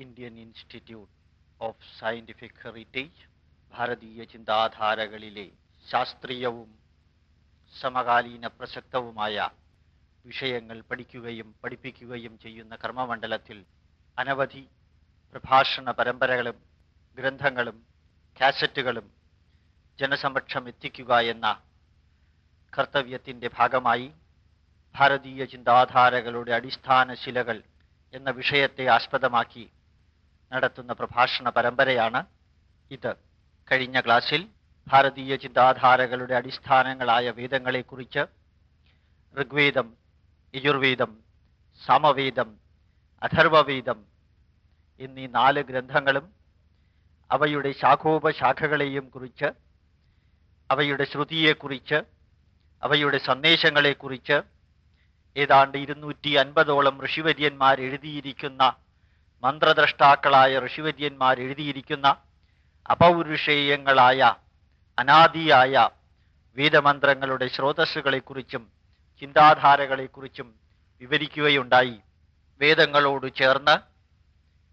Indian Institute of Scientific Heritage ഭാരതീയ ചിന്താധാരകളിലെ ശാസ്ത്രീയവും സമകാലീന പ്രസക്തവുമായ വിഷയങ്ങൾ പഠിക്കുകയും പഠിപ്പിക്കുകയും ചെയ്യുന്ന കർമ്മമണ്ഡലത്തിൽ അനവധി പ്രഭാഷണ പരമ്പരകളും ഗ്രന്ഥങ്ങളും കാസറ്റുകളും ജനസമക്ഷം എത്തിക്കുക എന്ന കർത്തവ്യത്തിന്റെ ഭാഗമായി ഭാരതീയ ചിന്താധാരകളുടെ അടിസ്ഥാന ശിലകൾ എന്ന വിഷയത്തെ ആസ്പദമാക്കി നടത്തുന്ന പ്രഭാഷണ പരമ്പരയാണ് ഇത്. കഴിഞ്ഞ ക്ലാസ്സിൽ ഭാരതീയ ചിന്താധാരകളുടെ അടിസ്ഥാനങ്ങളായ വേദങ്ങളെക്കുറിച്ച് ഋഗ്വേദം യജുർവേദം സാമവേദം അഥർവവേദം എന്നീ നാല് ഗ്രന്ഥങ്ങളും അവയുടെ ശാഖോപശാഖകളെയും കുറിച്ച് അവയുടെ ശ്രുതിയെക്കുറിച്ച് അവയുടെ സന്ദേശങ്ങളെക്കുറിച്ച് ഏതാണ്ട് ഇരുന്നൂറ്റി അൻപതോളം ഋഷിവര്യന്മാർ എഴുതിയിരിക്കുന്ന മന്ത്രദ്രഷ്ടാക്കളായ ഋഷിവര്യന്മാർ എഴുതിയിരിക്കുന്ന അപൗരുഷേയങ്ങളായ അനാദിയായ വേദമന്ത്രങ്ങളുടെ സ്രോതസ്സുകളെക്കുറിച്ചും ചിന്താധാരകളെക്കുറിച്ചും വിവരിക്കുകയുണ്ടായി. വേദങ്ങളോട് ചേർന്ന്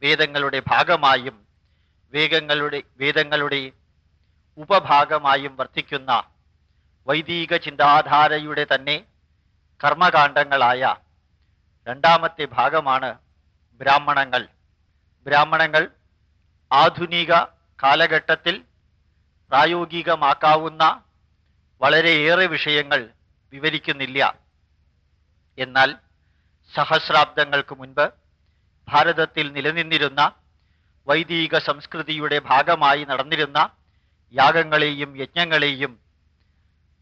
വേദങ്ങളുടെ ഭാഗമായും വേഗങ്ങളുടെ വേദങ്ങളുടെ ഉപഭാഗമായും വർത്തിക്കുന്ന വൈദിക ചിന്താധാരയുടെ തന്നെ കർമ്മകാണ്ഡങ്ങളായ രണ്ടാമത്തെ ഭാഗമാണ് ബ്രാഹ്മണങ്ങൾ. ബ്രാഹ്മണങ്ങൾ ആധുനിക കാലഘട്ടത്തിൽ പ്രായോഗികമാക്കാവുന്ന വളരെയേറെ വിഷയങ്ങൾ വിവരിക്കുന്നില്ല. എന്നാൽ സഹസ്രാബ്ദങ്ങൾക്ക് മുൻപ് ഭാരതത്തിൽ നിലനിന്നിരുന്ന വൈദിക സംസ്കൃതിയുടെ ഭാഗമായി നടന്നിരുന്ന യാഗങ്ങളെയും യജ്ഞങ്ങളെയും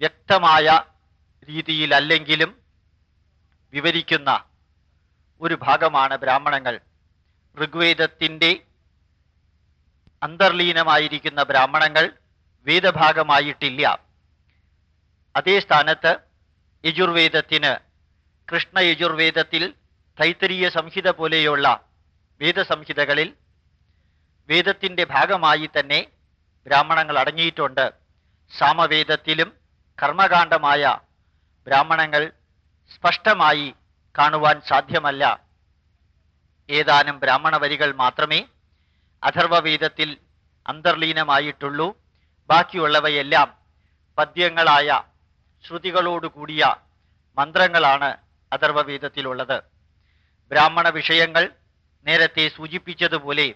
വ്യക്തമായ രീതിയിലല്ലെങ്കിലും വിവരിക്കുന്ന ഒരു ഭാഗമാണ് ബ്രാഹ്മണങ്ങൾ. ഋഗ്വേദത്തിന്റെ അന്തർലീനമായിരിക്കുന്ന ബ്രാഹ്മണങ്ങൾ വേദഭാഗമായിട്ടില്ല. അതേ സ്ഥാനത്ത് യജുർവേദത്തിന് കൃഷ്ണ യജുർവേദത്തിൽ തൈത്തരീയ സംഹിത പോലെയുള്ള വേദസംഹിതകളിൽ വേദത്തിന്റെ ഭാഗമായി തന്നെ ബ്രാഹ്മണങ്ങൾ അടങ്ങിയിട്ടുണ്ട്. സാമവേദത്തിലും കർമ്മകാണ്ഡമായ ബ്രാഹ്മണങ്ങൾ സ്പഷ്ടമായി കാണുവാൻ സാധ്യമല്ല. ഏതാനും ബ്രാഹ്മണ വരികൾ മാത്രമേ അഥർവവേദത്തിൽ അന്തർലീനമായിട്ടുള്ളൂ. ബാക്കിയുള്ളവയെല്ലാം പദ്യങ്ങളായ ശ്രുതികളോട് കൂടിയ മന്ത്രങ്ങളാണ് അഥർവവേദത്തിലുള്ളത്. ബ്രാഹ്മണ വിഷയങ്ങൾ നേരത്തെ സൂചിപ്പിച്ചതുപോലെ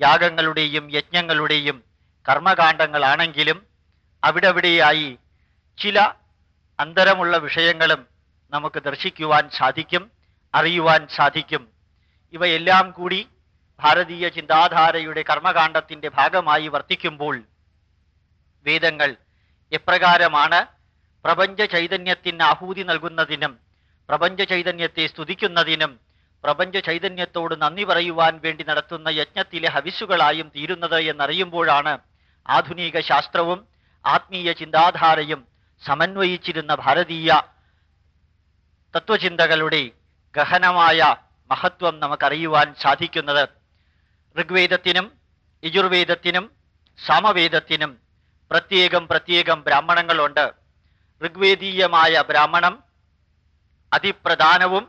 യാഗങ്ങളുടെയും യജ്ഞങ്ങളുടെയും കർമ്മകാണ്ഡങ്ങളാണെങ്കിലും അവിടെവിടെയായി ചില അന്തരമുള്ള വിഷയങ്ങളും നമുക്ക് ദർശിക്കുവാൻ സാധിക്കും അറിയുവാൻ സാധിക്കും. ഇവയെല്ലാം കൂടി ഭാരതീയ ചിന്താധാരയുടെ കർമ്മകാണ്ഡത്തിന്റെ ഭാഗമായി വർത്തിക്കുമ്പോൾ വേദങ്ങൾ എപ്രകാരമാണ് പ്രപഞ്ച ചൈതന്യത്തിന് ആഹൂതി നൽകുന്നതിനും പ്രപഞ്ച ചൈതന്യത്തെ സ്തുതിക്കുന്നതിനും പ്രപഞ്ച ചൈതന്യത്തോട് നന്ദി പറയുവാൻ വേണ്ടി നടത്തുന്ന യജ്ഞത്തിലെ ഹവിസുകളായും തീരുന്നത് എന്നറിയുമ്പോഴാണ് ആധുനിക ശാസ്ത്രവും ആത്മീയ ചിന്താധാരയും സമന്വയിച്ചിരുന്ന ഭാരതീയ തത്വചിന്തകളുടെ ഗഹനമായ മഹത്വം നമുക്കറിയുവാൻ സാധിക്കുന്നത് ഋഗ്വേദത്തിനും യജുർവേദത്തിനും സാമവേദത്തിനും പ്രത്യേകം പ്രത്യേകം ബ്രാഹ്മണങ്ങളുണ്ട്. ഋഗ്വേദീയമായ ബ്രാഹ്മണം അതിപ്രധാനവും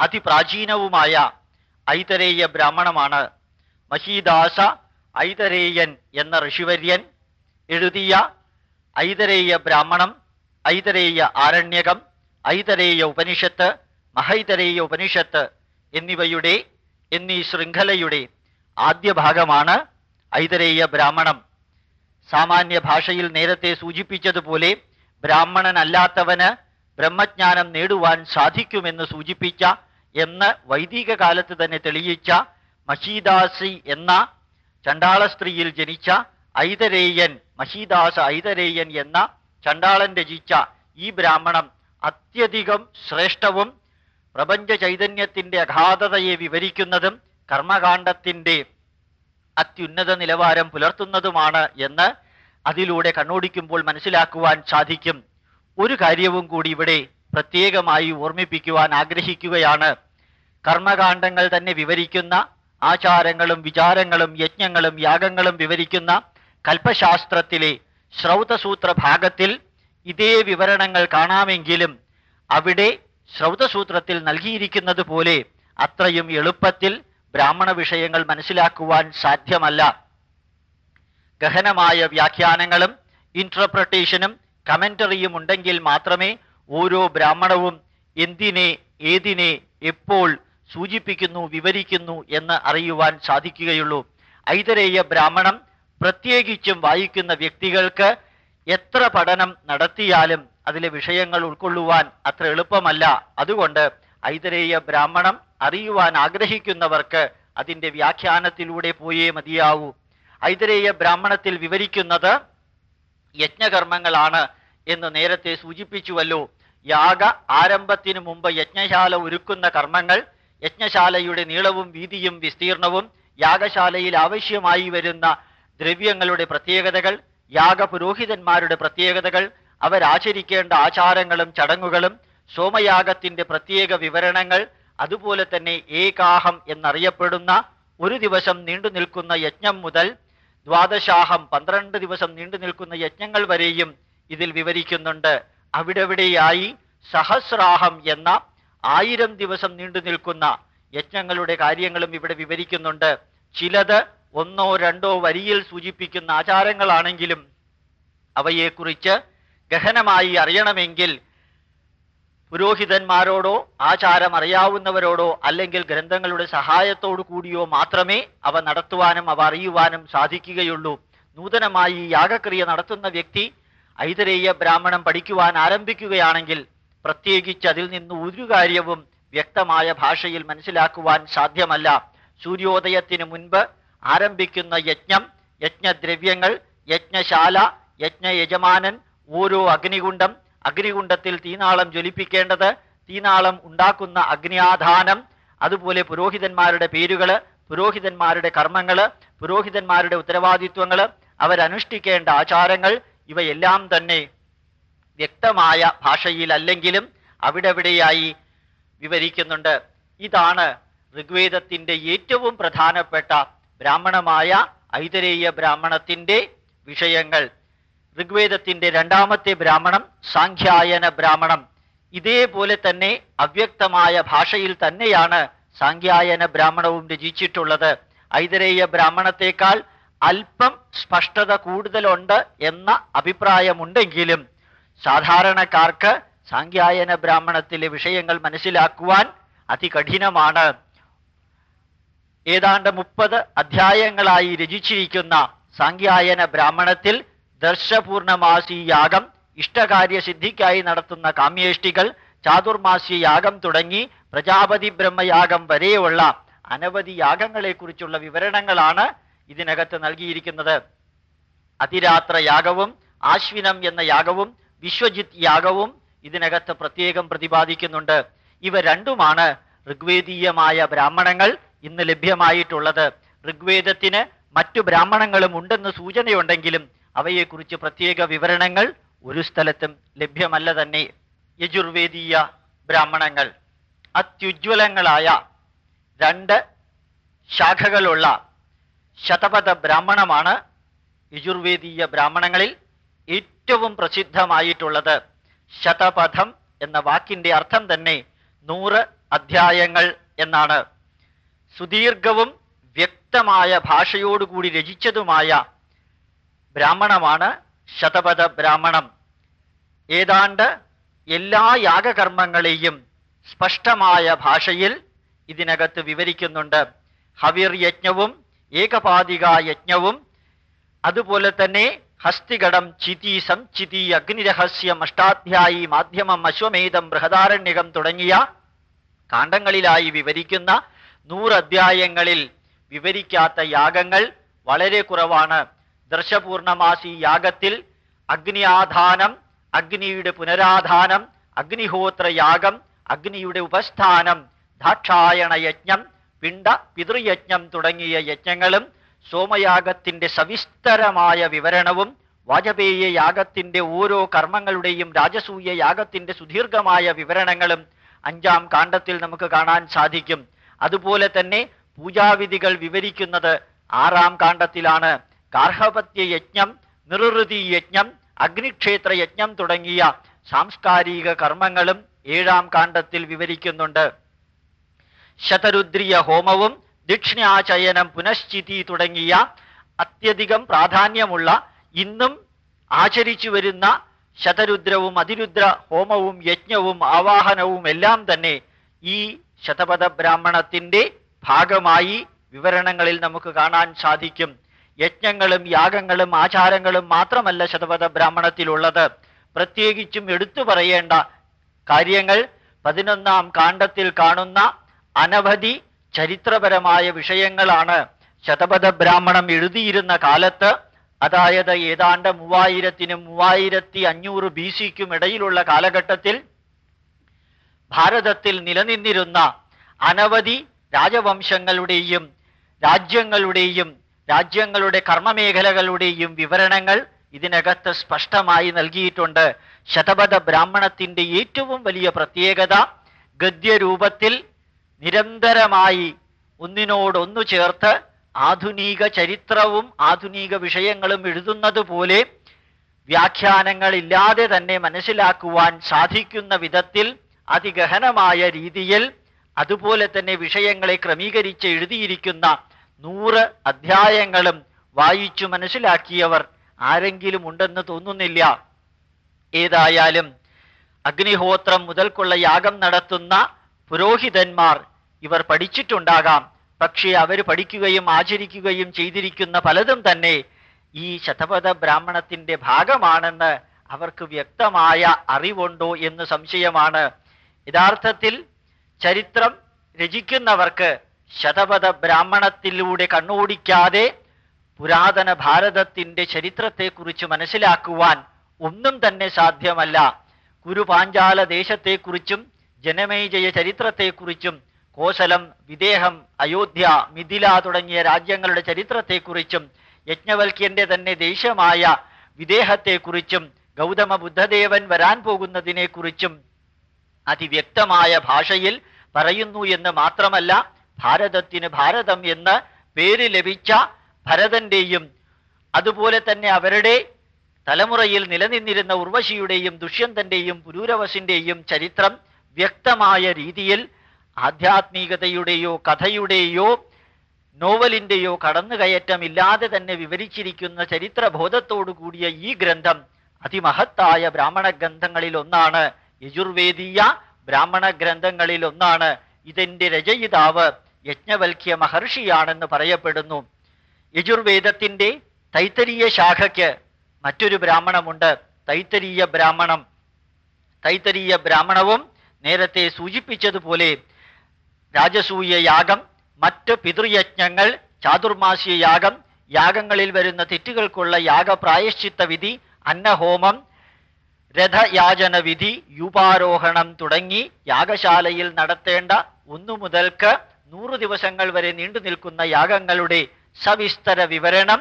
അതിപ്രാചീനവുമായ ഐതരേയ ബ്രാഹ്മണമാണ്. മഹീദാസ ഐതരേയൻ എന്ന ഋഷിവര്യൻ എഴുതിയ ഐതരേയ ബ്രാഹ്മണം ഐതരേയ ആരണ്യകം ഐതരേയ ഉപനിഷത്ത് മഹൈതരേയ ഉപനിഷത്ത് എന്നിവയുടെ എന്നീ ശൃംഖലയുടെ ആദ്യ ഭാഗമാണ് ഐതരേയ ബ്രാഹ്മണം. സാമാന്യ ഭാഷയിൽ നേരത്തെ സൂചിപ്പിച്ചതുപോലെ ബ്രാഹ്മണനല്ലാത്തവന് ബ്രഹ്മജ്ഞാനം നേടുവാൻ സാധിക്കുമെന്ന് സൂചിപ്പിച്ച എന്ന് വൈദിക കാലത്ത് തന്നെ തെളിയിച്ച മഷീദാസി എന്ന ചണ്ടാള സ്ത്രീയിൽ ജനിച്ച ഐതരേയൻ മഹീദാസ ഐതരേയൻ എന്ന ചണ്ടാളൻ രചിച്ച ഈ ബ്രാഹ്മണം അത്യധികം ശ്രേഷ്ഠവും പ്രപഞ്ച ചൈതന്യത്തിന്റെ അഗാധതയെ വിവരിക്കുന്നതും കർമ്മകാണ്ഡത്തിന്റെ അത്യുന്നത നിലവാരം പുലർത്തുന്നതുമാണ് എന്ന് അതിലൂടെ കണ്ണോടിക്കുമ്പോൾ മനസ്സിലാക്കുവാൻ സാധിക്കും. ഒരു കാര്യവും കൂടി ഇവിടെ പ്രത്യേകമായി ഓർമ്മിപ്പിക്കുവാൻ ആഗ്രഹിക്കുകയാണ്. കർമ്മകാണ്ഡങ്ങൾ തന്നെ വിവരിക്കുന്ന ആചാരങ്ങളും വിചാരങ്ങളും യജ്ഞങ്ങളും യാഗങ്ങളും വിവരിക്കുന്ന കൽപ്പശാസ്ത്രത്തിലെ ശ്രൗതസൂത്ര ഭാഗത്തിൽ ഇതേ വിവരണങ്ങൾ കാണാമെങ്കിലും അവിടെ ശ്രൗതസൂത്രത്തിൽ നൽകിയിരിക്കുന്നത് പോലെ അത്രയും എളുപ്പത്തിൽ ബ്രാഹ്മണ വിഷയങ്ങൾ മനസ്സിലാക്കുവാൻ സാധ്യമല്ല. ഗഹനമായ വ്യാഖ്യാനങ്ങളും ഇന്റർപ്രട്ടേഷനും കമന്ററിയും ഉണ്ടെങ്കിൽ മാത്രമേ ഓരോ ബ്രാഹ്മണവും എന്തിനെ ഏതിനെ എപ്പോൾ സൂചിപ്പിക്കുന്നു വിവരിക്കുന്നു എന്ന് അറിയുവാൻ സാധിക്കുകയുള്ളൂ. ഐതരേയ ബ്രാഹ്മണം പ്രത്യേകിച്ചും വായിക്കുന്ന വ്യക്തികൾക്ക് എത്ര പഠനം നടത്തിയാലും അതിലെ വിഷയങ്ങൾ ഉൾക്കൊള്ളുവാൻ അത്ര എളുപ്പമല്ല. അതുകൊണ്ട് ഐതരേയ ബ്രാഹ്മണം അറിയുവാൻ ആഗ്രഹിക്കുന്നവർക്ക് അതിന്റെ വ്യാഖ്യാനത്തിലൂടെ പോയേ മതിയാവൂ. ഐതരേയ ബ്രാഹ്മണത്തിൽ വിവരിക്കുന്നത് യജ്ഞകർമ്മങ്ങളാണ് എന്ന് നേരത്തെ സൂചിപ്പിച്ചുവല്ലോ. യാഗ ആരംഭത്തിനു മുമ്പ് യജ്ഞശാല ഒരുക്കുന്ന കർമ്മങ്ങൾ യജ്ഞശാലയുടെ നീളവും വീതിയും വിസ്തീർണവും യാഗശാലയിൽ ആവശ്യമായി വരുന്ന ദ്രവ്യങ്ങളുടെ പ്രത്യേകതകൾ യാഗപുരോഹിതന്മാരുടെ പ്രത്യേകതകൾ അവരാചരിക്കേണ്ട ആചാരങ്ങളും ചടങ്ങുകളും സോമയാഗത്തിന്റെ പ്രത്യേക വിവരണങ്ങൾ അതുപോലെ തന്നെ ഏകാഹം എന്നറിയപ്പെടുന്ന ഒരു ദിവസം നീണ്ടു നിൽക്കുന്ന യജ്ഞം മുതൽ ദ്വാദശാഹം പന്ത്രണ്ട് ദിവസം നീണ്ടു നിൽക്കുന്ന യജ്ഞങ്ങൾ വരെയും ഇതിൽ വിവരിക്കുന്നുണ്ട്. അവിടെവിടെയായി സഹസ്രാഹം എന്ന ആയിരം ദിവസം നീണ്ടു നിൽക്കുന്ന യജ്ഞങ്ങളുടെ കാര്യങ്ങളും ഇവിടെ വിവരിക്കുന്നുണ്ട്. ചിലത് ഒന്നോ രണ്ടോ വരിയിൽ സൂചിപ്പിക്കുന്ന ആചാരങ്ങളാണെങ്കിലും അവയെക്കുറിച്ച് ഗഹനമായി അറിയണമെങ്കിൽ പുരോഹിതന്മാരോടോ ആചാരം അറിയാവുന്നവരോടോ അല്ലെങ്കിൽ ഗ്രന്ഥങ്ങളുടെ സഹായത്തോടു കൂടിയോ മാത്രമേ അവ നടത്തുവാനും അവ അറിയുവാനും സാധിക്കുകയുള്ളൂ. നൂതനമായി യാഗക്രിയ നടത്തുന്ന വ്യക്തി ഐതരേയ ബ്രാഹ്മണം പഠിക്കുവാൻ ആരംഭിക്കുകയാണെങ്കിൽ പ്രത്യേകിച്ച് അതിൽ നിന്ന് ഒരു കാര്യവും വ്യക്തമായ ഭാഷയിൽ മനസ്സിലാക്കുവാൻ സാധ്യമല്ല. സൂര്യോദയത്തിന് മുൻപ് ആരംഭിക്കുന്ന യജ്ഞം യജ്ഞദ്രവ്യങ്ങൾ യജ്ഞശാല യജ്ഞ യജമാനൻ ഓരോ അഗ്നികുണ്ടം അഗ്നികുണ്ടത്തിൽ തീനാളം ജ്വലിപ്പിക്കേണ്ടത് തീനാളം ഉണ്ടാക്കുന്ന അഗ്നിയാധാനം അതുപോലെ പുരോഹിതന്മാരുടെ പേരുകൾ പുരോഹിതന്മാരുടെ കർമ്മങ്ങൾ പുരോഹിതന്മാരുടെ ഉത്തരവാദിത്വങ്ങൾ അവരനുഷ്ഠിക്കേണ്ട ആചാരങ്ങൾ ഇവയെല്ലാം തന്നെ വ്യക്തമായ ഭാഷയിൽ അല്ലെങ്കിലും അവിടെവിടെയായി വിവരിക്കുന്നുണ്ട്. ഇതാണ് ഋഗ്വേദത്തിന്റെ ഏറ്റവും പ്രധാനപ്പെട്ട ബ്രാഹ്മണമായ ഐതരേയ ബ്രാഹ്മണത്തിന്റെ വിഷയങ്ങൾ. ഋഗ്വേദത്തിന്റെ രണ്ടാമത്തെ ബ്രാഹ്മണം സാഖ്യായന ബ്രാഹ്മണം. ഇതേപോലെ തന്നെ അവ്യക്തമായ ഭാഷയിൽ തന്നെയാണ് സാഖ്യായന ബ്രാഹ്മണവും രചിച്ചിട്ടുള്ളത്. ഐതരേയ ബ്രാഹ്മണത്തെക്കാൾ അല്പം സ്പഷ്ടത കൂടുതലുണ്ട് എന്ന അഭിപ്രായമുണ്ടെങ്കിലും സാധാരണക്കാർക്ക് സാഖ്യായന ബ്രാഹ്മണത്തിലെ വിഷയങ്ങൾ മനസ്സിലാക്കുവാൻ അതികഠിനമാണ്. ഏതാണ്ട് മുപ്പത് അധ്യായങ്ങളായി രചിച്ചിരിക്കുന്ന സാഖ്യായന ബ്രാഹ്മണത്തിൽ ദർശപൂർണമാസി യാഗം ഇഷ്ടകാര്യ സിദ്ധിക്കായി നടത്തുന്ന കാമ്യേഷ്ടികൾ ചാതുർമാസി യാഗം തുടങ്ങി പ്രജാപതി ബ്രഹ്മയാഗം വരെയുള്ള അനവധി യാഗങ്ങളെക്കുറിച്ചുള്ള വിവരണങ്ങളാണ് ഇതിനകത്ത് നൽകിയിരിക്കുന്നത്. അതിരാത്ര യാഗവും ആശ്വിനം എന്ന യാഗവും വിശ്വജിത് യാഗവും ഇതിനകത്ത് പ്രത്യേകം പ്രതിപാദിക്കുന്നുണ്ട്. ഇവ രണ്ടുമാണ് ഋഗ്വേദീയമായ ബ്രാഹ്മണങ്ങൾ ഇന്ന് ലഭ്യമായിട്ടുള്ളത്. ഋഗ്വേദത്തിന് മറ്റു ബ്രാഹ്മണങ്ങളും ഉണ്ടെന്ന് സൂചനയുണ്ടെങ്കിലും അവയെക്കുറിച്ച് പ്രത്യേക വിവരണങ്ങൾ ഒരു സ്ഥലത്തും ലഭ്യമല്ല തന്നെ. യജുർവേദീയ ബ്രാഹ്മണങ്ങൾ. അത്യുജ്വലങ്ങളായ രണ്ട് ശാഖകളുള്ള ശതപഥ ബ്രാഹ്മണമാണ് യജുർവേദീയ ബ്രാഹ്മണങ്ങളിൽ ഏറ്റവും പ്രസിദ്ധമായിട്ടുള്ളത്. ശതപഥം എന്ന വാക്കിന്റെ അർത്ഥം തന്നെ നൂറ് അധ്യായങ്ങൾ എന്നാണ്. സുദീർഘവും വ്യക്തമായ ഭാഷയോടുകൂടി രചിച്ചതുമായ ബ്രാഹ്മണമാണ് ശതപഥ ബ്രാഹ്മണം. ഏതാണ്ട് എല്ലാ യാഗകർമ്മങ്ങളെയും സ്പഷ്ടമായ ഭാഷയിൽ ഇതിനകത്ത് വിവരിക്കുന്നുണ്ട്. ഹവിർ യജ്ഞവും ഏകപാതിക യജ്ഞവും അതുപോലെ തന്നെ ഹസ്തികടം ചിതി സംചിതി അഗ്നിരഹസ്യം അഷ്ടാധ്യായി മാധ്യമം അശ്വമേധം ബൃഹദാരണ്യകം തുടങ്ങിയ കാണ്ഡങ്ങളിലായി വിവരിക്കുന്ന നൂറ് അധ്യായങ്ങളിൽ വിവരിക്കാത്ത യാഗങ്ങൾ വളരെ കുറവാണ്. ദർശപൂർണമാസി യാഗത്തിൽ അഗ്നി ആധാനം അഗ്നിയുടെ പുനരാധാനം അഗ്നിഹോത്ര യാഗം അഗ്നിയുടെ ഉപസ്ഥാനം ദാക്ഷായണ യജ്ഞം പിണ്ട പിതൃയജ്ഞം തുടങ്ങിയ യജ്ഞങ്ങളും സോമയാഗത്തിന്റെ സവിസ്തരമായ വിവരണവും വാജപേയ യാഗത്തിന്റെ ഓരോ കർമ്മങ്ങളുടെയും രാജസൂയ യാഗത്തിന്റെ സുദീർഘമായ വിവരണങ്ങളും അഞ്ചാം കാണ്ഡത്തിൽ നമുക്ക് കാണാൻ സാധിക്കും. അതുപോലെ തന്നെ പൂജാവിധികൾ വിവരിക്കുന്നത് ആറാം കാണ്ഡത്തിലാണ്. ഗാർഹപത്യ യജ്ഞം നിർവൃതി യജ്ഞം അഗ്നിക്ഷേത്ര യജ്ഞം തുടങ്ങിയ സാംസ്കാരിക കർമ്മങ്ങളും ഏഴാം കാണ്ഡത്തിൽ വിവരിക്കുന്നുണ്ട്. ശതരുദ്രിയ ഹോമവും ദക്ഷിണാചയനം പുനശ്ചിതി തുടങ്ങിയ അത്യധികം പ്രാധാന്യമുള്ള ഇന്നും ആചരിച്ചു വരുന്ന ശതരുദ്രവും അതിരുദ്ര ഹോമവും യജ്ഞവും ആവാഹനവും എല്ലാം തന്നെ ഈ ശതപഥ ബ്രാഹ്മണത്തിന്റെ ഭാഗമായി വിവരണങ്ങളിൽ നമുക്ക് കാണാൻ സാധിക്കും. യജ്ഞങ്ങളും യാഗങ്ങളും ആചാരങ്ങളും മാത്രമല്ല ശതപഥ ബ്രാഹ്മണത്തിലുള്ളത്. പ്രത്യേകിച്ചും എടുത്തു പറയേണ്ട കാര്യങ്ങൾ പതിനൊന്നാം കാണ്ഡത്തിൽ കാണുന്ന അനവധി ചരിത്രപരമായ വിഷയങ്ങളാണ്. ശതപഥ ബ്രാഹ്മണം എഴുതിയിരുന്ന കാലത്ത് അതായത് ഏതാണ്ട് മൂവായിരത്തിനും മൂവായിരത്തി അഞ്ഞൂറ് ബി സിക്കും ഇടയിലുള്ള കാലഘട്ടത്തിൽ ഭാരതത്തിൽ നിലനിന്നിരുന്ന അനവധി രാജവംശങ്ങളുടെയും രാജ്യങ്ങളുടെയും രാജ്യങ്ങളുടെ കർമ്മമേഖലകളുടെയും വിവരണങ്ങൾ ഇതിനകത്ത് സ്പഷ്ടമായി നൽകിയിട്ടുണ്ട്. ശതപഥ ബ്രാഹ്മണത്തിന്റെ ഏറ്റവും വലിയ പ്രത്യേകത ഗദ്യരൂപത്തിൽ നിരന്തരമായി ഒന്നിനോടൊന്നു ചേർത്ത് ആധുനിക ചരിത്രവും ആധുനിക വിഷയങ്ങളും എഴുതുന്നത് പോലെ വ്യാഖ്യാനങ്ങളില്ലാതെ തന്നെ മനസ്സിലാക്കുവാൻ സാധിക്കുന്ന വിധത്തിൽ അതിഗഹനമായ രീതിയിൽ അതുപോലെ തന്നെ വിഷയങ്ങളെ ക്രമീകരിച്ച് എഴുതിയിരിക്കുന്ന നൂറ് അധ്യായങ്ങളും വായിച്ചു മനസ്സിലാക്കിയവർ ആരെങ്കിലും ഉണ്ടെന്ന് തോന്നുന്നില്ല. ഏതായാലും അഗ്നിഹോത്രം മുതൽക്കുള്ള യാഗം നടത്തുന്ന പുരോഹിതന്മാർ ഇവർ പഠിച്ചിട്ടുണ്ടാകാം. പക്ഷേ അവർ പഠിക്കുകയും ആചരിക്കുകയും ചെയ്തിരിക്കുന്ന പലതും തന്നെ ഈ ശതപഥ ബ്രാഹ്മണത്തിന്റെ ഭാഗമാണെന്ന് അവർക്ക് വ്യക്തമായ അറിവുണ്ടോ എന്ന് സംശയമാണ്. യഥാർത്ഥത്തിൽ ചരിത്രം രചിക്കുന്നവർക്ക് ശതപഥ ബ്രാഹ്മണത്തിലൂടെ കണ്ണോടിക്കാതെ പുരാതന ഭാരതത്തിന്റെ ചരിത്രത്തെക്കുറിച്ച് മനസ്സിലാക്കുവാൻ ഒന്നും തന്നെ സാധ്യമല്ല. കുരുപാഞ്ചാല ദേശത്തെക്കുറിച്ചും ജനമേജയ ചരിത്രത്തെക്കുറിച്ചും കോസലം വിദേഹം അയോധ്യ മിഥില തുടങ്ങിയ രാജ്യങ്ങളുടെ ചരിത്രത്തെക്കുറിച്ചും യജ്ഞവൽക്യന്റെ തന്നെ ദേശമായ വിദേഹത്തെക്കുറിച്ചും ഗൗതമ ബുദ്ധദേവൻ വരാൻ പോകുന്നതിനെക്കുറിച്ചും അതിവ്യക്തമായ ഭാഷയിൽ പറയുന്നു എന്ന് മാത്രമല്ല ഭാരതത്തിന് ഭാരതം എന്ന് പേര് ലഭിച്ച ഭരതന്റെയും അതുപോലെ തന്നെ അവരുടെ തലമുറയിൽ നിലനിന്നിരുന്ന ഉർവശിയുടെയും ദുഷ്യന്തന്റെയും പുരൂരവസിന്റെയും ചരിത്രം വ്യക്തമായ രീതിയിൽ ആധ്യാത്മികതയുടെയോ കഥയുടെയോ നോവലിന്റെയോ കടന്നുകയറ്റമില്ലാതെ തന്നെ വിവരിച്ചിരിക്കുന്ന ചരിത്രബോധത്തോടു കൂടിയ ഈ ഗ്രന്ഥം അതിമഹത്തായ ബ്രാഹ്മണ ഗ്രന്ഥങ്ങളിൽ ഒന്നാണ് യജുർവേദീയ ബ്രാഹ്മണ ഗ്രന്ഥങ്ങളിൽ ഒന്നാണ് ഇതിന്റെ രചയിതാവ് യജ്ഞവൽക്യ മഹർഷിയാണെന്ന് പറയപ്പെടുന്നു. യജുർവേദത്തിന്റെ തൈത്തരീയ ശാഖയ്ക്ക് മറ്റൊരു ബ്രാഹ്മണമുണ്ട്. തൈത്തരീയ ബ്രാഹ്മണം. തൈത്തരീയ ബ്രാഹ്മണവും നേരത്തെ സൂചിപ്പിച്ചതുപോലെ രാജസൂയ യാഗം മറ്റ് പിതൃയജ്ഞങ്ങൾ ചാതുർമാസ്യ യാഗം യാഗങ്ങളിൽ വരുന്ന തെറ്റുകൾക്കുള്ള യാഗപ്രായശ്ചിത്ത വിധി അന്നഹോമം രഥയാചന വിധി യൂപാരോഹണം തുടങ്ങി യാഗശാലയിൽ നടത്തേണ്ട ഒന്നു മുതൽക്ക് നൂറ് ദിവസങ്ങൾ വരെ നീണ്ടു നിൽക്കുന്ന യാഗങ്ങളുടെ സവിസ്തര വിവരണം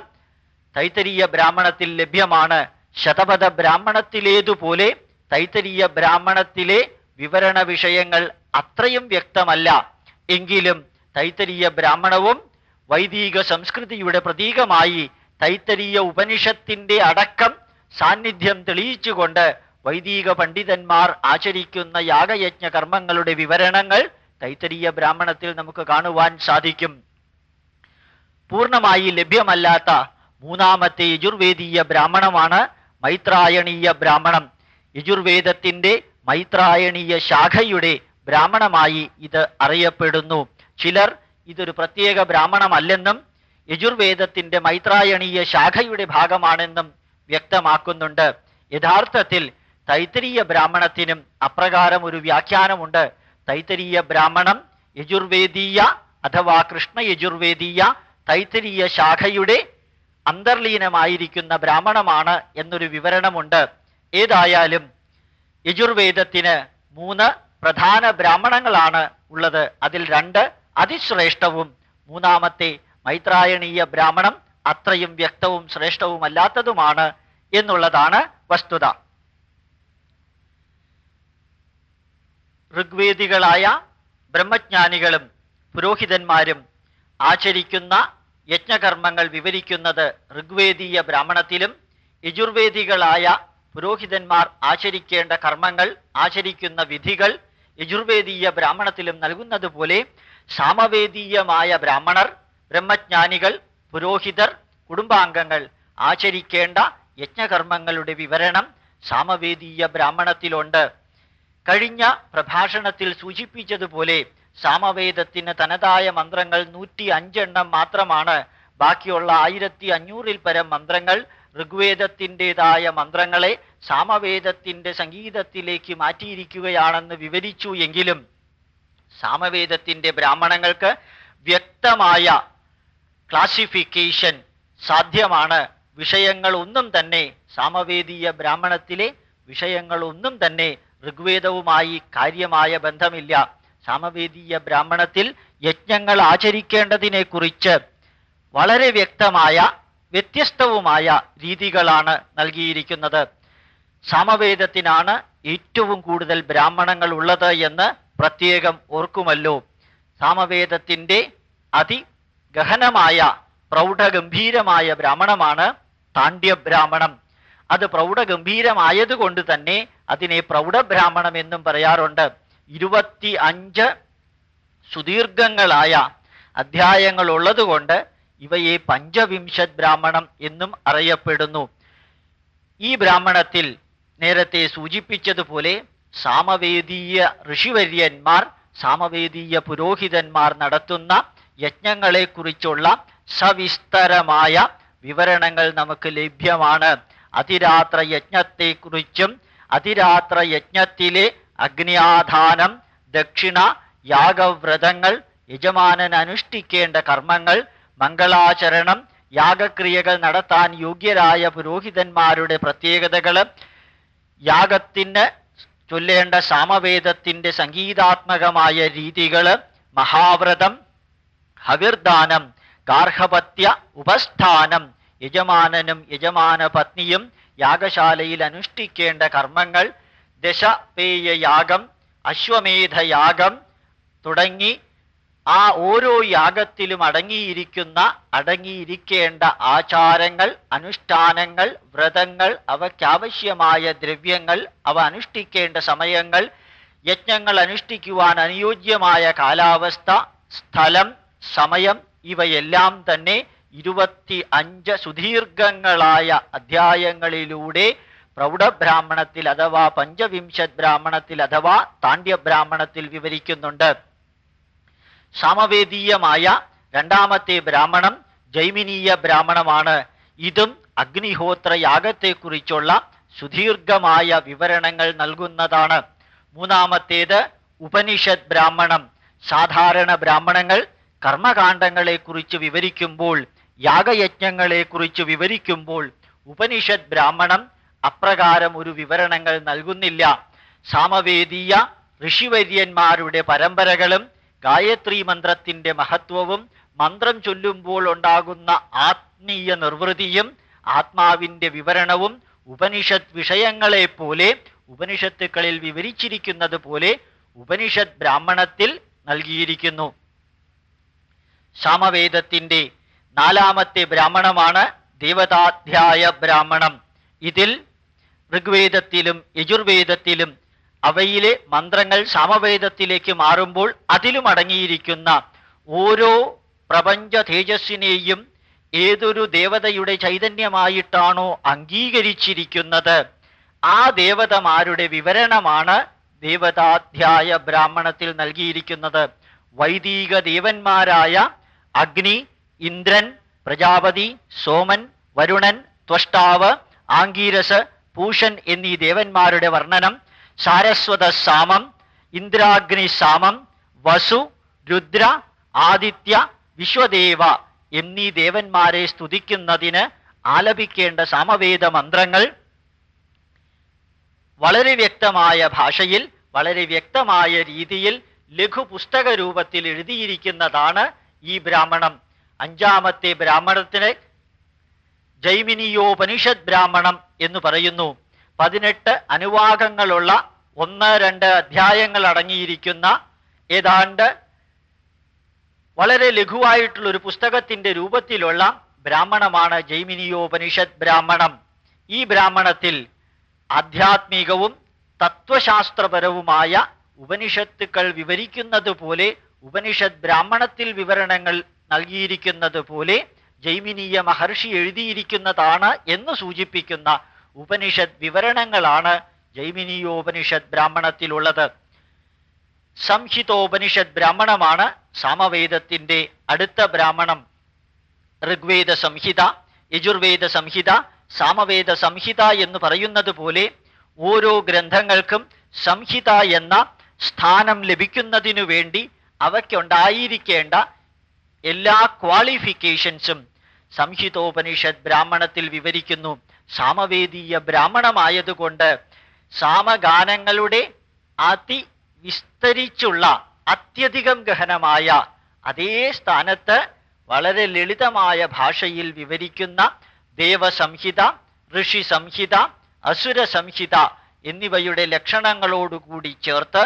തൈത്തരീയ ബ്രാഹ്മണത്തിൽ ലഭ്യമാണ്. ശതപഥ ബ്രാഹ്മണത്തിലേതുപോലെ തൈത്തരീയ ബ്രാഹ്മണത്തിലെ വിവരണ വിഷയങ്ങൾ അത്രയും വ്യക്തമല്ല. എങ്കിലും തൈത്തരീയ ബ്രാഹ്മണവും വൈദിക സംസ്കൃതിയുടെ പ്രതീകമായി തൈത്തരീയ ഉപനിഷത്തിന്റെ അടക്കം സാന്നിധ്യം തെളിയിച്ചുകൊണ്ട് വൈദിക പണ്ഡിതന്മാർ ആചരിക്കുന്ന യാഗയജ്ഞ കർമ്മങ്ങളുടെ വിവരണങ്ങൾ തൈത്തരീയ ബ്രാഹ്മണത്തിൽ നമുക്ക് കാണുവാൻ സാധിക്കും. പൂർണമായി ലഭ്യമല്ലാത്ത മൂന്നാമത്തെ യജുർവേദീയ ബ്രാഹ്മണമാണ് മൈത്രായണീയ ബ്രാഹ്മണം. യജുർവേദത്തിന്റെ മൈത്രായണീയ ശാഖയുടെ ബ്രാഹ്മണമായി ഇത് അറിയപ്പെടുന്നു. ചിലർ ഇതൊരു പ്രത്യേക ബ്രാഹ്മണമല്ലെന്നും യജുർവേദത്തിന്റെ മൈത്രായണീയ ശാഖയുടെ ഭാഗമാണെന്നും വ്യക്തമാക്കുന്നുണ്ട്. യഥാർത്ഥത്തിൽ തൈത്തരീയ ബ്രാഹ്മണത്തിനും അപ്രകാരം ഒരു വ്യാഖ്യാനമുണ്ട്. തൈത്തരീയ ബ്രാഹ്മണം യജുർവേദീയ അഥവാ കൃഷ്ണ യജുർവേദീയ തൈത്തരീയ ശാഖയുടെ അന്തർലീനമായിരിക്കുന്ന ബ്രാഹ്മണമാണ് എന്നൊരു വിവരണമുണ്ട്. ഏതായാലും യജുർവേദത്തിന് മൂന്ന് പ്രധാന ബ്രാഹ്മണങ്ങളാണ് ഉള്ളത്. അതിൽ രണ്ട് അതിശ്രേഷ്ഠവും മൂന്നാമത്തെ മൈത്രായണീയ ബ്രാഹ്മണം അത്രയും വ്യക്തവും ശ്രേഷ്ഠവുമല്ലാത്തതുമാണ് എന്നുള്ളതാണ് വസ്തുത. ഋഗ്വേദികളായ ബ്രഹ്മജ്ഞാനികളും പുരോഹിതന്മാരും ആചരിക്കുന്ന യജ്ഞകർമ്മങ്ങൾ വിവരിക്കുന്നത് ഋഗ്വേദീയ ബ്രാഹ്മണത്തിലും യജുർവേദികളായ പുരോഹിതന്മാർ ആചരിക്കേണ്ട കർമ്മങ്ങൾ ആചരിക്കുന്ന വിധികൾ യജുർവേദീയ ബ്രാഹ്മണത്തിലും നൽകുന്നത് പോലെ സാമവേദീയമായ ബ്രാഹ്മണർ ബ്രഹ്മജ്ഞാനികൾ പുരോഹിതർ കുടുംബാംഗങ്ങൾ ആചരിക്കേണ്ട യജ്ഞകർമ്മങ്ങളുടെ വിവരണം സാമവേദീയ ബ്രാഹ്മണത്തിലുണ്ട്. കഴിഞ്ഞ പ്രഭാഷണത്തിൽ സൂചിപ്പിച്ചതുപോലെ സാമവേദത്തിന് തനതായ മന്ത്രങ്ങൾ നൂറ്റി അഞ്ചെണ്ണം മാത്രമാണ്. ബാക്കിയുള്ള ആയിരത്തി അഞ്ഞൂറിൽ പരം മന്ത്രങ്ങൾ ഋഗ്വേദത്തിന്റെതായ മന്ത്രങ്ങളെ സാമവേദത്തിന്റെ സംഗീതത്തിലേക്ക് മാറ്റിയിരിക്കുകയാണെന്ന് വിവരിച്ചു എങ്കിലും സാമവേദത്തിന്റെ ബ്രാഹ്മണങ്ങൾക്ക് വ്യക്തമായ ക്ലാസിഫിക്കേഷൻ സാധ്യമാണ്. വിഷയങ്ങളൊന്നും തന്നെ സാമവേദീയ ബ്രാഹ്മണത്തിലെ വിഷയങ്ങളൊന്നും തന്നെ ഋഗ്വേദവുമായി കാര്യമായ ബന്ധമില്ല. സാമവേദീയ ബ്രാഹ്മണത്തിൽ യജ്ഞങ്ങൾ ആചരിക്കേണ്ടതിനെ കുറിച്ച് വളരെ വ്യക്തമായ വ്യത്യസ്തവുമായ രീതികളാണ് നൽകിയിരിക്കുന്നത്. സാമവേദത്തിനാണ് ഏറ്റവും കൂടുതൽ ബ്രാഹ്മണങ്ങൾ ഉള്ളത് എന്ന് പ്രത്യേകം ഓർക്കുമല്ലോ. സാമവേദത്തിന്റെ അതിഗഹനമായ പ്രൗഢഗംഭീരമായ ബ്രാഹ്മണമാണ് താണ്ഡ്യബ്രാഹ്മണം. അത് പ്രൗഢഗംഭീരമായതുകൊണ്ട് തന്നെ അതിനെ പ്രൗഢബ്രാഹ്മണം എന്നും പറയാറുണ്ട്. ഇരുപത്തി അഞ്ച് സുദീർഘങ്ങളായ അധ്യായങ്ങൾ ഉള്ളതുകൊണ്ട് ഇവയെ പഞ്ചവിംശത് ബ്രാഹ്മണം എന്നും അറിയപ്പെടുന്നു. ഈ ബ്രാഹ്മണത്തിൽ നേരത്തെ സൂചിപ്പിച്ചതുപോലെ സാമവേദീയ ഋഷിവര്യന്മാർ സാമവേദീയ പുരോഹിതന്മാർ നടത്തുന്ന യജ്ഞങ്ങളെക്കുറിച്ചുള്ള സവിസ്തരമായ വിവരണങ്ങൾ നമുക്ക് ലഭ്യമാണ്. അതിരാത്ര യജ്ഞത്തെക്കുറിച്ചും അതിരാത്ര യജ്ഞത്തിലെ അഗ്നിയാധാനം ദക്ഷിണ യാഗവ്രതങ്ങൾ യജമാനൻ അനുഷ്ഠിക്കേണ്ട കർമ്മങ്ങൾ മംഗളാചരണം യാഗക്രിയകൾ നടത്താൻ യോഗ്യരായ പുരോഹിതന്മാരുടെ പ്രത്യേകതകൾ യാഗത്തിന് ചൊല്ലേണ്ട സാമവേദത്തിന്റെ സംഗീതാത്മകമായ രീതികൾ മഹാവ്രതം ഹവിർദാനം ഗാർഹപത്യ ഉപസ്ഥാനം യജമാനനും യജമാന പത്നിയും യാഗശാലയിൽ അനുഷ്ഠിക്കേണ്ട കർമ്മങ്ങൾ ദശപേയ യാഗം അശ്വമേധയാഗം തുടങ്ങി ആ ഓരോ യാഗത്തിലും അടങ്ങിയിരിക്കുന്ന അടങ്ങിയിരിക്കേണ്ട ആചാരങ്ങൾ അനുഷ്ഠാനങ്ങൾ വ്രതങ്ങൾ അവയ്ക്കാവശ്യമായ ദ്രവ്യങ്ങൾ അവ അനുഷ്ഠിക്കേണ്ട സമയങ്ങൾ യജ്ഞങ്ങൾ അനുഷ്ഠിക്കുവാൻ അനുയോജ്യമായ കാലാവസ്ഥ സ്ഥലം സമയം ഇവയെല്ലാം തന്നെ ഇരുപത്തി അഞ്ച് സുദീർഘങ്ങളായ അധ്യായങ്ങളിലൂടെ പ്രൗഢബ്രാഹ്മണത്തിൽ അഥവാ പഞ്ചവിംശത് ബ്രാഹ്മണത്തിൽ അഥവാ താണ്ഡ്യബ്രാഹ്മണത്തിൽ വിവരിക്കുന്നുണ്ട്. സാമവേദീയമായ രണ്ടാമത്തെ ബ്രാഹ്മണം ജൈമിനീയ ബ്രാഹ്മണമാണ്. ഇതും അഗ്നിഹോത്ര യാഗത്തെക്കുറിച്ചുള്ള സുദീർഘമായ വിവരണങ്ങൾ നൽകുന്നതാണ്. മൂന്നാമത്തേത് ഉപനിഷത് ബ്രാഹ്മണം. സാധാരണ ബ്രാഹ്മണങ്ങൾ കർമ്മകാണ്ഡങ്ങളെക്കുറിച്ച് വിവരിക്കുമ്പോൾ യാഗയജ്ഞങ്ങളെക്കുറിച്ച് വിവരിക്കുമ്പോൾ ഉപനിഷത് ബ്രാഹ്മണം അപ്രകാരം ഒരു വിവരണങ്ങൾ നൽകുന്നില്ല. സാമവേദീയ ഋഷിവര്യന്മാരുടെ പരമ്പരകളും ഗായത്രി മന്ത്രത്തിന്റെ മഹത്വവും മന്ത്രം ചൊല്ലുമ്പോൾ ഉണ്ടാകുന്ന ആത്മീയ നിർവൃതിയും ആത്മാവിന്റെ വിവരണവും ഉപനിഷത്ത് വിഷയങ്ങളെ പോലെ ഉപനിഷത്തുക്കളിൽ വിവരിച്ചിരിക്കുന്നത് പോലെ ഉപനിഷത്ത് ബ്രാഹ്മണത്തിൽ നൽകിയിരിക്കുന്നു. സാമവേദത്തിന്റെ നാലാമത്തെ ബ്രാഹ്മണമാണ് ദേവതാധ്യായ ബ്രാഹ്മണം. ഇതിൽ ഋഗ്വേദത്തിലും യജുർവേദത്തിലും അവയിലെ മന്ത്രങ്ങൾ സാമവേദത്തിലേക്ക് മാറുമ്പോൾ അതിലും അടങ്ങിയിരിക്കുന്ന ഓരോ പ്രപഞ്ച തേജസ്സിനെയും ഏതൊരു ദേവതയുടെ ചൈതന്യമായിട്ടാണോ അംഗീകരിച്ചിരിക്കുന്നത്. ആ ദേവതമാരുടെ വിവരണമാണ് ദേവതാധ്യായ ബ്രാഹ്മണത്തിൽ നൽകിയിരിക്കുന്നത്. വൈദിക ദേവന്മാരായ അഗ്നി ഇന്ദ്രൻ പ്രജാപതി സോമൻ വരുണൻ ത്വഷ്ടാവ് ആംഗീരസ് പൂഷൻ എന്നീ ദേവന്മാരുടെ വർണനം സാരസ്വത സാമം ഇന്ദ്രാഗ്നി സാമം വസു രുദ്ര ആദിത്യ വിശ്വദേവ എന്നീ ദേവന്മാരെ സ്തുതിക്കുന്നതിന് ആലപിക്കേണ്ട സാമവേദ മന്ത്രങ്ങൾ വളരെ വ്യക്തമായ ഭാഷയിൽ വളരെ വ്യക്തമായ രീതിയിൽ ലഘുപുസ്തക രൂപത്തിൽ എഴുതിയിരിക്കുന്നതാണ് ഈ ബ്രാഹ്മണം. അഞ്ചാമത്തെ ബ്രാഹ്മണത്തിന് ജൈമിനിയോപനിഷത് ബ്രാഹ്മണം എന്ന് പറയുന്നു. പതിനെട്ട് അനുവാകങ്ങളുള്ള ഒന്ന് രണ്ട് അധ്യായങ്ങൾ അടങ്ങിയിരിക്കുന്ന ഏതാണ്ട് വളരെ ലഘുവായിട്ടുള്ള ഒരു പുസ്തകത്തിന്റെ രൂപത്തിലുള്ള ബ്രാഹ്മണമാണ് ജൈമിനിയോപനിഷത് ബ്രാഹ്മണം. ഈ ബ്രാഹ്മണത്തിൽ ആധ്യാത്മികവും തത്വശാസ്ത്രപരവുമായ ഉപനിഷത്തുക്കൾ വിവരിക്കുന്നത് പോലെ ഉപനിഷത് ബ്രാഹ്മണത്തിൽ വിവരണങ്ങൾ നൽകിയിരിക്കുന്നത് പോലെ ജൈമിനീയ മഹർഷി എഴുതിയിരിക്കുന്നതാണ് എന്ന് സൂചിപ്പിക്കുന്ന ഉപനിഷത് വിവരണങ്ങളാണ് ജൈമിനീയോപനിഷത് ബ്രാഹ്മണത്തിലുള്ളത്. സംഹിതോപനിഷത് ബ്രാഹ്മണമാണ് സാമവേദത്തിന്റെ അടുത്ത ബ്രാഹ്മണം. ഋഗ്വേദ സംഹിത യജുർവേദ സംഹിത സാമവേദ സംഹിത എന്ന് പറയുന്നത് പോലെ ഓരോ ഗ്രന്ഥങ്ങൾക്കും സംഹിത എന്ന സ്ഥാനം ലഭിക്കുന്നതിനു വേണ്ടി അവയ്ക്കുണ്ടായിരിക്കേണ്ട എല്ലാ ക്വാളിഫിക്കേഷൻസും സംഹിതോപനിഷത് ബ്രാഹ്മണത്തിൽ വിവരിക്കുന്നു. സാമവേദീയ ബ്രാഹ്മണമായതുകൊണ്ട് സാമഗാനങ്ങളുടെ അതി വിസ്തരിച്ചുള്ള അത്യധികം ഗഹനമായ അതേ സ്ഥാനത്ത് വളരെ ലളിതമായ ഭാഷയിൽ വിവരിക്കുന്ന ദേവസംഹിത ഋഷി സംഹിത അസുര സംഹിത എന്നിവയുടെ ലക്ഷണങ്ങളോടുകൂടി ചേർത്ത്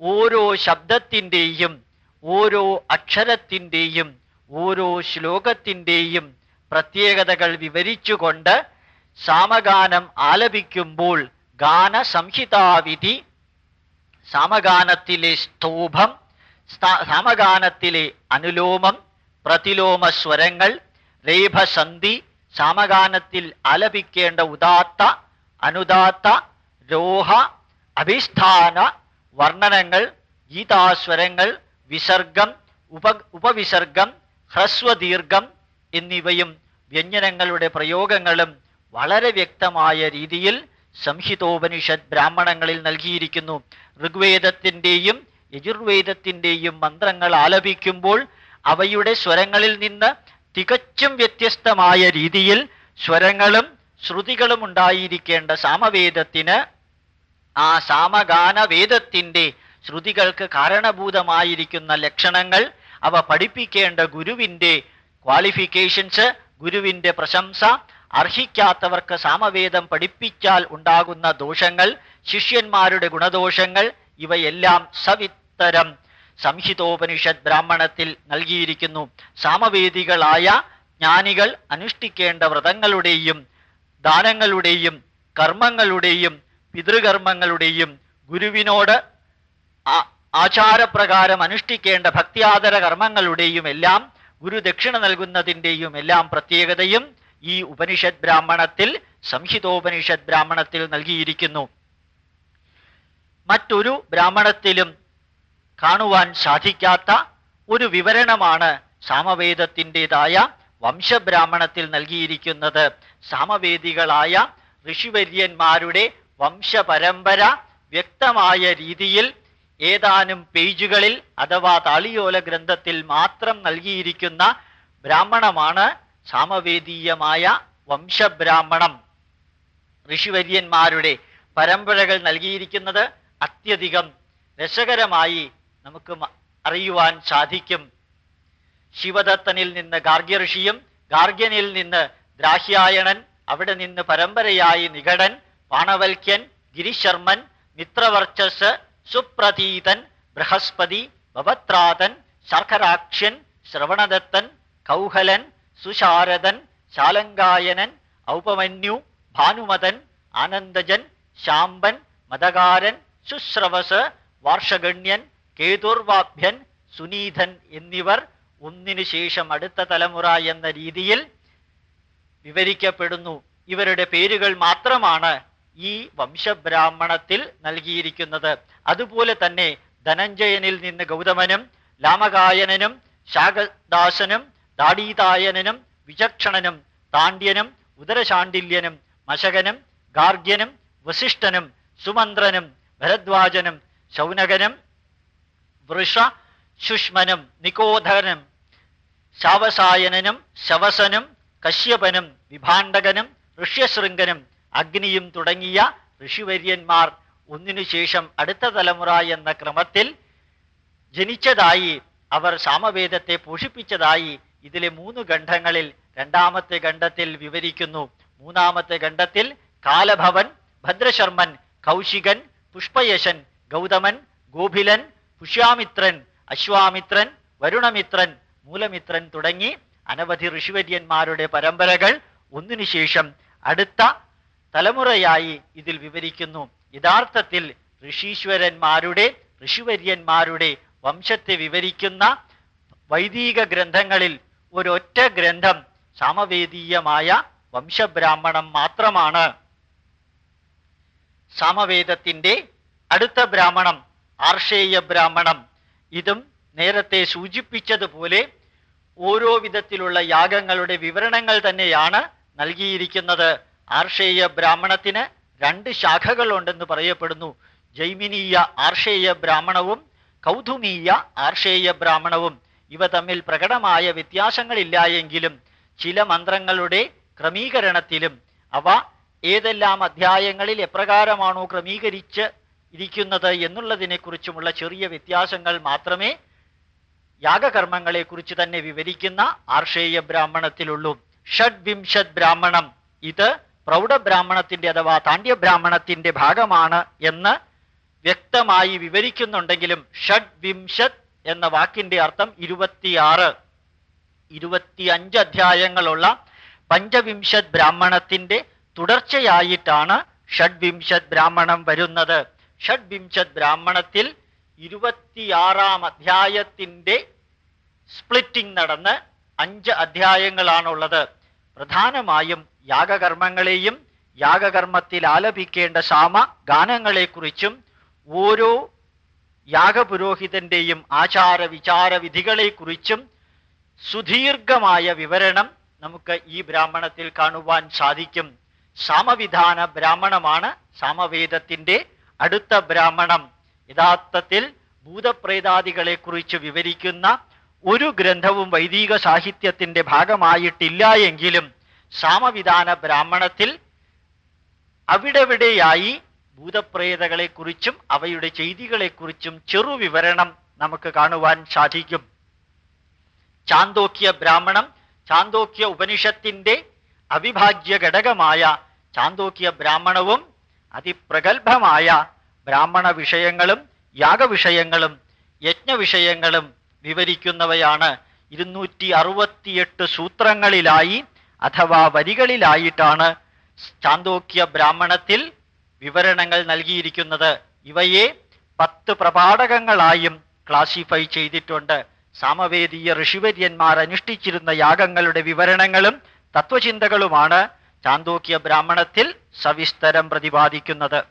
ഓരോ ശബ്ദത്തിന്റെയും ഓരോ അക്ഷരത്തിന്റെയും ഓരോ ശ്ലോകത്തിന്റെയും പ്രത്യേകതകൾ വിവരിച്ചുകൊണ്ട് സാമഗാനം ആലപിക്കുമ്പോൾ ഗാനസംഹിതാവിധി സാമഗാനത്തിലെ സ്തൂഭം സാമഗാനത്തിലെ അനുലോമം പ്രതിലോമ സ്വരങ്ങൾ രേഭസന്ധി സാമഗാനത്തിൽ ആലപിക്കേണ്ട ഉദാത്ത അനുദാത്ത രോഹ അഭിസ്ഥാന വർണനങ്ങൾ ഗീതാസ്വരങ്ങൾ വിസർഗം ഉപ ഉപവിസർഗം ഹ്രസ്വദീർഘം എന്നിവയും വ്യഞ്ജനങ്ങളുടെ പ്രയോഗങ്ങളും വളരെ വ്യക്തമായ രീതിയിൽ സംഹിതോപനിഷത് ബ്രാഹ്മണങ്ങളിൽ നൽകിയിരിക്കുന്നു. ഋഗ്വേദത്തിന്റെയും യജുർവേദത്തിന്റെയും മന്ത്രങ്ങൾ ആലപിക്കുമ്പോൾ അവയുടെ സ്വരങ്ങളിൽ നിന്ന് തികച്ചും വ്യത്യസ്തമായ രീതിയിൽ സ്വരങ്ങളും ശ്രുതികളും ഉണ്ടായിരിക്കേണ്ട സാമവേദത്തിന് ആ സാമഗാന വേദത്തിന്റെ ശ്രുതികൾക്ക് കാരണഭൂതമായിരിക്കുന്ന ലക്ഷണങ്ങൾ അവ പഠിപ്പിക്കേണ്ട ഗുരുവിന്റെ ക്വാളിഫിക്കേഷൻസ് ഗുരുവിന്റെ പ്രശംസ അർഹിക്കാത്തവർക്ക് സാമവേദം പഠിപ്പിച്ചാൽ ഉണ്ടാകുന്ന ദോഷങ്ങൾ ശിഷ്യന്മാരുടെ ഗുണദോഷങ്ങൾ ഇവയെല്ലാം സവിത്തരം സംഹിതോപനിഷത് ബ്രാഹ്മണത്തിൽ നൽകിയിരിക്കുന്നു. സാമവേദികളായ ജ്ഞാനികൾ അനുഷ്ഠിക്കേണ്ട വ്രതങ്ങളുടെയും ദാനങ്ങളുടെയും കർമ്മങ്ങളുടെയും പിതൃകർമ്മങ്ങളുടെയും ഗുരുവിനോട് ആചാരപ്രകാരം അനുഷ്ഠിക്കേണ്ട ഭക്തിയാദര കർമ്മങ്ങളുടെയും എല്ലാം ഗുരുദക്ഷിണ നൽകുന്നതിന്റെയും എല്ലാം പ്രത്യേകതയും ഈ ഉപനിഷത് ബ്രാഹ്മണത്തിൽ സംഹിതോപനിഷത് ബ്രാഹ്മണത്തിൽ നൽകിയിരിക്കുന്നു. മറ്റൊരു ബ്രാഹ്മണത്തിലും കാണുവാൻ സാധിക്കാത്ത ഒരു വിവരണമാണ് സാമവേദത്തിന്റെതായ വംശബ്രാഹ്മണത്തിൽ നൽകിയിരിക്കുന്നത്. സാമവേദികളായ ഋഷിവര്യന്മാരുടെ വംശപരമ്പര വ്യക്തമായ രീതിയിൽ ഏതാനും പേജുകളിൽ അഥവാ താളിയോല ഗ്രന്ഥത്തിൽ മാത്രം നൽകിയിരിക്കുന്ന ബ്രാഹ്മണമാണ് സാമവേദീയമായ വംശബ്രാഹ്മണം. ഋഷിവര്യന്മാരുടെ പരമ്പരകൾ നൽകിയിരിക്കുന്നത് അത്യധികം രസകരമായി നമുക്ക് അറിയുവാൻ സാധിക്കും. ശിവദത്തനിൽ നിന്ന് ഗാർഗ്യ ഋഷിയും ഗാർഗ്യനിൽ നിന്ന് ദ്രാഹ്യായണൻ അവിടെ നിന്ന് പരമ്പരയായി നികടൻ പാണവൽക്യൻ ഗിരിശർമ്മൻ മിത്രവർച്ചസ് സുപ്രതീതൻ ബൃഹസ്പതി ഭവത്രാതൻ ശർക്കരാക്ഷ്യൻ ശ്രവണദത്തൻ കൗഹലൻ സുശാരദൻ ശാലങ്കായനൻ ഔപമന്യു ഭാനുമതൻ ആനന്ദജൻ ശാമ്പൻ മതകാരൻ ശുശ്രവസ് വാർഷഗണ്യൻ കേതുർവാഭ്യൻ സുനീതൻ എന്നിവർ ഒന്നിനു ശേഷം അടുത്ത തലമുറ എന്ന രീതിയിൽ വിവരിക്കപ്പെടുന്നു. ഇവരുടെ പേരുകൾ മാത്രമാണ് ഈ വംശബ്രാഹ്മണത്തിൽ നൽകിയിരിക്കുന്നത്. അതുപോലെ തന്നെ ധനഞ്ജയനിൽ നിന്ന് ഗൗതമനും ലാമകായനും ശാഗദാസനും ദാടീതായനനും വിചക്ഷണനും താണ്ഡ്യനും ഉദരശാണ്ഡില്യനും മശകനും ഗാർഗ്യനും വസിഷ്ഠനും സുമന്ത്രനും ഭരദ്വാജനും ശൗനകനും വൃഷ ശുഷ്മനും നികോധനും ശാവസായനനും ശവസനും കശ്യപനും വിഭാണ്ഡകനും ഋഷ്യശൃംഗനും അഗ്നിയും തുടങ്ങിയ ഋഷിവര്യന്മാർ ഒന്നിനു ശേഷം അടുത്ത തലമുറ എന്ന ക്രമത്തിൽ ജനിച്ചതായി അവർ സാമവേദത്തെ പോഷിപ്പിച്ചതായി ഇതിലെ മൂന്ന് ഖണ്ഡങ്ങളിൽ രണ്ടാമത്തെ ഖണ്ഡത്തിൽ വിവരിക്കുന്നു. മൂന്നാമത്തെ ഖണ്ഡത്തിൽ കാലഭവൻ ഭദ്രശർമ്മൻ കൗശികൻ പുഷ്പയശൻ ഗൗതമൻ ഗോഭിലൻ പുഷ്യാമിത്രൻ അശ്വാമിത്രൻ വരുണമിത്രൻ മൂലമിത്രൻ തുടങ്ങി അനവധി ഋഷിവര്യന്മാരുടെ പരമ്പരകൾ. ഒന്നിനു ശേഷം അടുത്ത തലമുറയായി ഇതിൽ വിവരിക്കുന്നു. യഥാർത്ഥത്തിൽ ഋഷീശ്വരന്മാരുടെ ഋഷിവര്യന്മാരുടെ വംശത്തെ വിവരിക്കുന്ന വൈദിക ഗ്രന്ഥങ്ങളിൽ ഒരൊറ്റ ഗ്രന്ഥം സാമവേദീയമായ വംശബ്രാഹ്മണം മാത്രമാണ്. സാമവേദത്തിന്റെ അടുത്ത ബ്രാഹ്മണം ആർഷേയ ബ്രാഹ്മണം. ഇതും നേരത്തെ സൂചിപ്പിച്ചതുപോലെ ഓരോ വിധത്തിലുള്ള യാഗങ്ങളുടെ വിവരണങ്ങൾ തന്നെയാണ് നൽകിയിരിക്കുന്നത്. ആർഷേയ ബ്രാഹ്മണത്തിന് രണ്ട് ശാഖകളുണ്ടെന്ന് പറയപ്പെടുന്നു. ജൈമിനീയ ആർഷേയ ബ്രാഹ്മണവും കൗതുമീയ ആർഷേയ ബ്രാഹ്മണവും. ഇവ തമ്മിൽ പ്രകടമായ വ്യത്യാസങ്ങളില്ല എങ്കിലും ചില മന്ത്രങ്ങളുടെ ക്രമീകരണത്തിലും അവ ഏതെല്ലാം അധ്യായങ്ങളിൽ എപ്രകാരമാണോ ക്രമീകരിച്ച് ഇരിക്കുന്നത് എന്നുള്ളതിനെക്കുറിച്ചുമുള്ള ചെറിയ വ്യത്യാസങ്ങൾ മാത്രമേ യാഗകർമ്മങ്ങളെ കുറിച്ച് തന്നെ വിവരിക്കുന്ന ആർഷേയ ബ്രാഹ്മണത്തിലുള്ളൂ. ഷഡ്വിംശത് ബ്രാഹ്മണം. ഇത് പ്രൗഢബ്രാഹ്മണത്തിന്റെ അഥവാ താണ്ഡ്യബ്രാഹ്മണത്തിന്റെ ഭാഗമാണ് എന്ന് വ്യക്തമായി വിവരിക്കുന്നുണ്ടെങ്കിലും ഷഡ് വിംശത് എന്ന വാക്കിന്റെ അർത്ഥം ഇരുപത്തിയാറ് ഇരുപത്തിയഞ്ച് അധ്യായങ്ങളുള്ള പഞ്ചവിംശത് ബ്രാഹ്മണത്തിന്റെ തുടർച്ചയായിട്ടാണ് ഷഡ്വിംശത് ബ്രാഹ്മണം വരുന്നത്. ഷഡ്വിംശത് ബ്രാഹ്മണത്തിൽ ഇരുപത്തിയാറാം അധ്യായത്തിന്റെ സ്പ്ലിറ്റിംഗ് നടന്ന് അഞ്ച് അധ്യായങ്ങളാണുള്ളത്. പ്രധാനമായും യാഗകർമ്മങ്ങളെയും യാഗകർമ്മത്തിൽ ആലപിക്കേണ്ട സാമ ഗാനങ്ങളെക്കുറിച്ചും ഓരോ യാഗപുരോഹിതന്റെയും ആചാര വിചാര സുദീർഘമായ വിവരണം നമുക്ക് ഈ ബ്രാഹ്മണത്തിൽ കാണുവാൻ സാധിക്കും. സാമവിധാന ബ്രാഹ്മണമാണ് സാമവേദത്തിന്റെ അടുത്ത ബ്രാഹ്മണം. യഥാർത്ഥത്തിൽ ഭൂതപ്രേതാദികളെക്കുറിച്ച് വിവരിക്കുന്ന ഒരു ഗ്രന്ഥവും വൈദിക സാഹിത്യത്തിന്റെ ഭാഗമായിട്ടില്ല എങ്കിലും സാമവിധാന ബ്രാഹ്മണത്തിൽ അവിടെവിടെയായി ഭൂതപ്രേതകളെക്കുറിച്ചും അവയുടെ ചെയ്തികളെക്കുറിച്ചും ചെറു വിവരണം നമുക്ക് കാണുവാൻ സാധിക്കും. ചാന്തോക്യ ബ്രാഹ്മണം ചാന്തോക്യ ഉപനിഷത്തിന്റെ അവിഭാജ്യ ഘടകമായ ചാന്തോക്യ ബ്രാഹ്മണവും അതിപ്രഗത്ഭമായ ബ്രാഹ്മണ വിഷയങ്ങളും യാഗവിഷയങ്ങളും യജ്ഞവിഷയങ്ങളും വിവരിക്കുന്നവയാണ് ഇരുന്നൂറ്റി അറുപത്തിയെട്ട് സൂത്രങ്ങളിലായി അഥവാ വരികളിലായിട്ടാണ് ചാന്തോക്യ ബ്രാഹ്മണത്തിൽ വിവരണങ്ങൾ നൽകിയിരിക്കുന്നത്. ഇവയെ പത്ത് പ്രപാഠകങ്ങളായും ക്ലാസിഫൈ ചെയ്തിട്ടുണ്ട്. സാമവേദീയ ഋഷിവര്യന്മാർ അനുഷ്ഠിച്ചിരുന്ന യാഗങ്ങളുടെ വിവരണങ്ങളും തത്വചിന്തകളുമാണ് ചാന്തോക്യ ബ്രാഹ്മണത്തിൽ സവിസ്തരം പ്രതിപാദിക്കുന്നത്.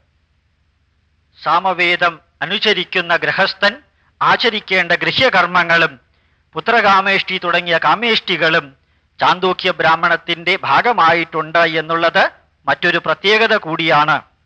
സാമവേദം അനുചരിക്കുന്ന ഗൃഹസ്ഥൻ ആചരിക്കേണ്ട ഗൃഹ്യകർമ്മങ്ങളും പുത്രകാമേഷ്ടി തുടങ്ങിയ കാമേഷ്ടികളും ചാന്തോക്യ ബ്രാഹ്മണത്തിന്റെ ഭാഗമായിട്ടുണ്ട് എന്നുള്ളത് മറ്റൊരു പ്രത്യേകത കൂടിയാണ്.